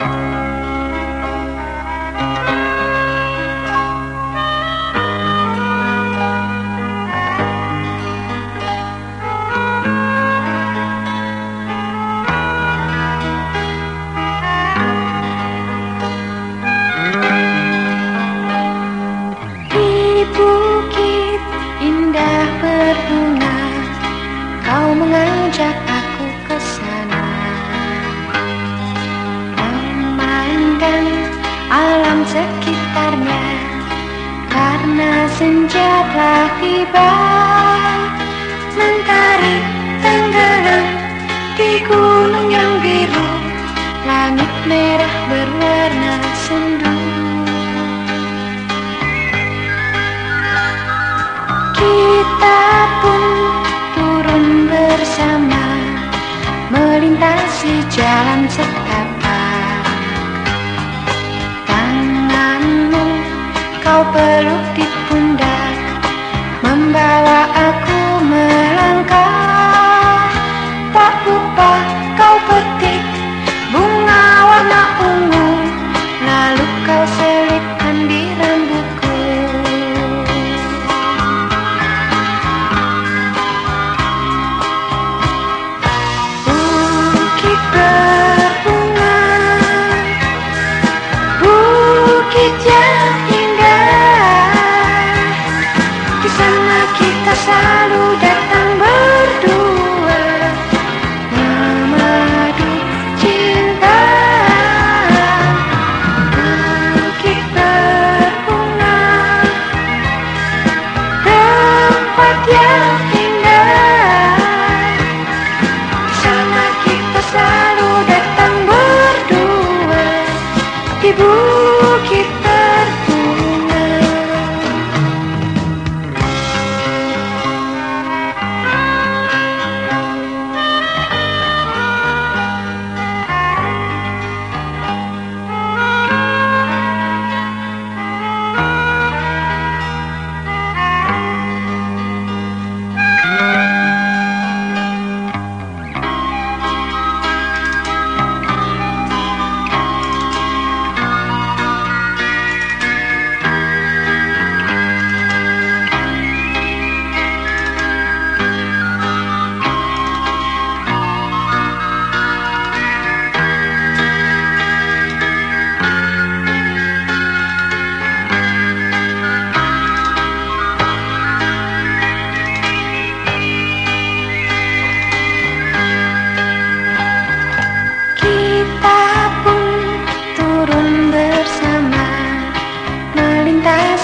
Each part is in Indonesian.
you sekitarnya Karena senja telah tiba. Mentari tenggelam di gunung yang biru Langit merah berwarna sendu. Kita pun turun bersama Melintasi jalan setapak better datang ber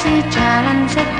Si jalan sepi